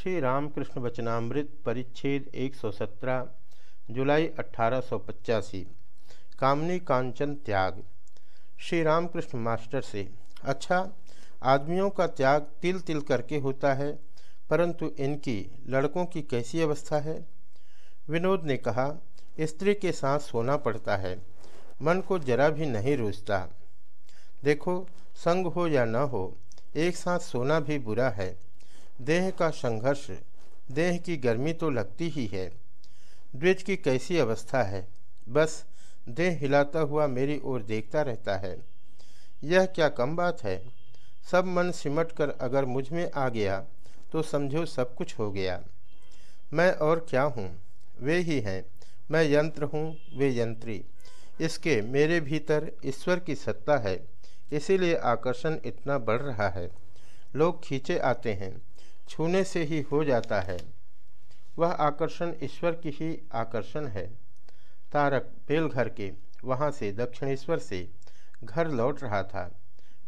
श्री रामकृष्ण वचनामृत परिच्छेद 117 जुलाई अठारह कामनी कांचन त्याग। श्री रामकृष्ण मास्टर से अच्छा आदमियों का त्याग तिल तिल करके होता है, परंतु इनकी, लड़कों की कैसी अवस्था है? विनोद ने कहा, स्त्री के साथ सोना पड़ता है, मन को जरा भी नहीं रोजता। देखो, संग हो या न हो, एक साथ सोना भी बुरा है देह का संघर्ष, देह की गर्मी तो लगती ही है। द्विज की कैसी अवस्था है? बस देह हिलाता हुआ मेरी ओर देखता रहता है। यह क्या कम बात है? सब मन सिमट कर अगर मुझमें आ गया तो समझो सब कुछ हो गया। मैं और क्या हूँ? वे ही हैं। मैं यंत्र हूँ, वे यंत्री। इसके मेरे भीतर ईश्वर की सत्ता है। इसीलिए आकर्षण इतना बढ़ रहा है। लोग खींचे आते हैं। छूने से ही हो जाता है। वह आकर्षण ईश्वर की ही आकर्षण है। तारक बेलघर के वहाँ से दक्षिणेश्वर से घर लौट रहा था।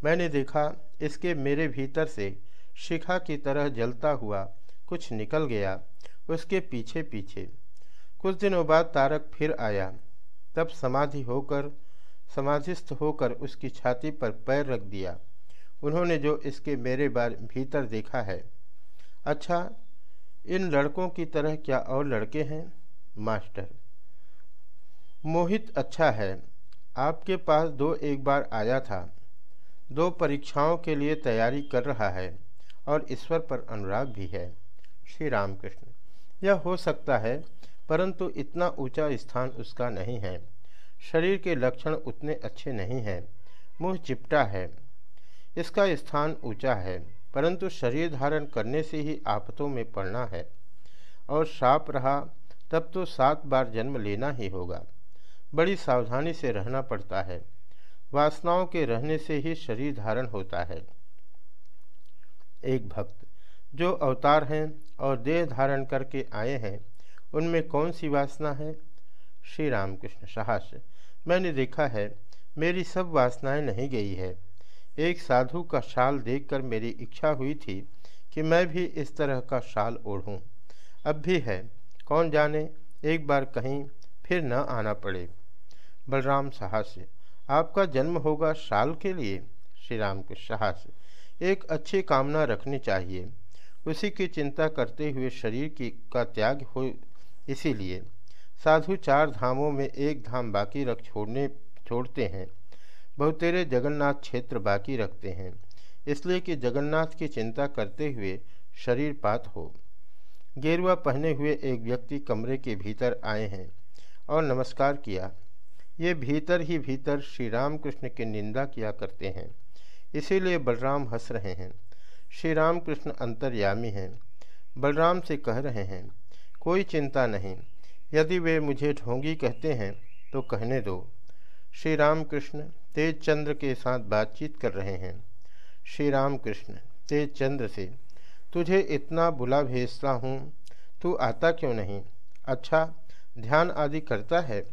मैंने देखा, इसके मेरे भीतर से शिखा की तरह जलता हुआ कुछ निकल गया उसके पीछे पीछे कुछ दिनों बाद तारक फिर आया। तब समाधि होकर, समाधिस्थ होकर उसकी छाती पर पैर रख दिया। उन्होंने जो इसके मेरे बार भीतर देखा है अच्छा इन लड़कों की तरह क्या और लड़के हैं? मास्टर। मोहित अच्छा है। आपके पास दो एक बार आया था। दो परीक्षाओं के लिए तैयारी कर रहा है और ईश्वर पर अनुराग भी है। श्री रामकृष्ण। यह हो सकता है, परंतु इतना ऊँचा स्थान उसका नहीं है। शरीर के लक्षण उतने अच्छे नहीं हैं। मुँह चिपटा है। इसका स्थान ऊँचा है। परंतु शरीर धारण करने से ही आफतों में पड़ना है। और साप रहा, तब तो सात बार जन्म लेना ही होगा। बड़ी सावधानी से रहना पड़ता है। वासनाओं के रहने से ही शरीर धारण होता है। एक भक्त, जो अवतार हैं और देह धारण करके आए हैं, उनमें कौन सी वासना है? श्री रामकृष्ण साहस, मैंने देखा है, मेरी सब वासनाएँ नहीं गई है। एक साधु का शाल देखकर मेरी इच्छा हुई थी कि मैं भी इस तरह का शाल ओढ़ूं। अब भी है। कौन जाने? एक बार कहीं फिर न आना पड़े। बलराम साहस आपका जन्म होगा शाल के लिए? श्री राम के साहस एक अच्छी कामना रखनी चाहिए। उसी की चिंता करते हुए शरीर की का त्याग हो इसीलिए। साधु चार धामों में एक धाम बाकी रख छोड़ने, छोड़ते हैं। बहुतेरे जगन्नाथ क्षेत्र बाकी रखते हैं। इसलिए कि जगन्नाथ की चिंता करते हुए शरीर पात हो। गेरुआ पहने हुए एक व्यक्ति कमरे के भीतर आए हैं और नमस्कार किया। ये भीतर ही भीतर श्री रामकृष्ण की निंदा किया करते हैं। इसीलिए बलराम हंस रहे हैं। श्री रामकृष्ण अंतर्यामी हैं। बलराम से कह रहे हैं, कोई चिंता नहीं। यदि वे मुझे ढोंगी कहते हैं तो कहने दो श्री रामकृष्ण तेज चंद्र के साथ बातचीत कर रहे हैं। श्री राम कृष्ण तेज चंद्र से, तुझे इतना बुला भेजता हूँ, तू आता क्यों नहीं? अच्छा ध्यान आदि करता है,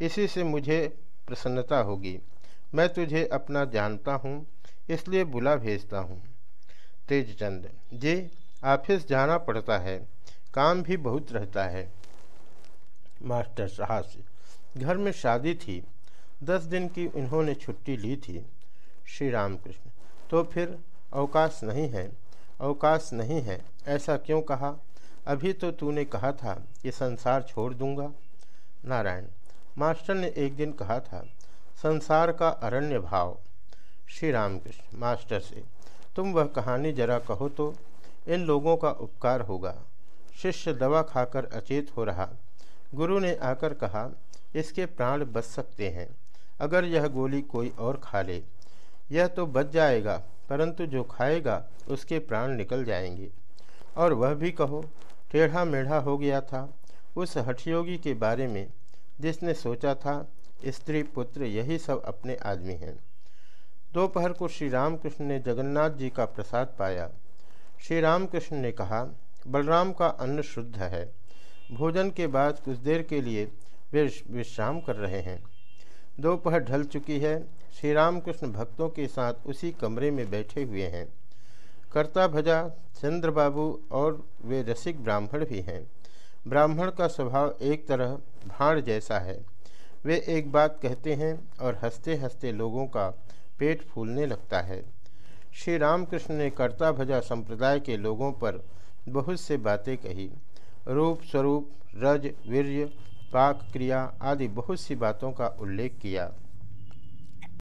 इसी से मुझे प्रसन्नता होगी। मैं तुझे अपना जानता हूँ, इसलिए बुला भेजता हूँ। तेज चंद जी, ऑफ़िस जाना पड़ता है, काम भी बहुत रहता है। मास्टर साहस घर में शादी थी दस दिन की इन्होंने छुट्टी ली थी श्री रामकृष्ण। तो फिर अवकाश नहीं है, अवकाश नहीं है, ऐसा क्यों कहा? अभी तो तूने कहा था कि संसार छोड़ दूँगा। नारायण, मास्टर ने एक दिन कहा था, संसार का अरण्य भाव। श्री रामकृष्ण, मास्टर से, तुम वह कहानी जरा कहो तो इन लोगों का उपकार होगा। शिष्य दवा खाकर अचेत हो रहा। गुरु ने आकर कहा, इसके प्राण बच सकते हैं। अगर यह गोली कोई और खा ले, यह तो बच जाएगा, परंतु जो खाएगा, उसके प्राण निकल जाएँगे। और वह भी कहो टेढ़ा मेढ़ा हो गया था, उस हठयोगी के बारे में जिसने सोचा था, स्त्री पुत्र यही सब अपने आदमी हैं। दोपहर को श्री रामकृष्ण ने जगन्नाथ जी का प्रसाद पाया। श्री रामकृष्ण ने कहा, बलराम का अन्न शुद्ध है। भोजन के बाद कुछ देर के लिए वे विश्राम कर रहे हैं। दोपहर ढल चुकी है। श्री रामकृष्ण भक्तों के साथ उसी कमरे में बैठे हुए हैं। कर्ता भजा, चंद्रबाबू और वे रसिक ब्राह्मण भी हैं। ब्राह्मण का स्वभाव एक तरह भाड़ जैसा है। वे एक बात कहते हैं और हँसते हँसते लोगों का पेट फूलने लगता है। श्री रामकृष्ण ने कर्ता भजा संप्रदाय के लोगों पर बहुत से बातें कही। रूप स्वरूप रज, वीर्य पाक क्रिया आदि बहुत सी बातों का उल्लेख किया।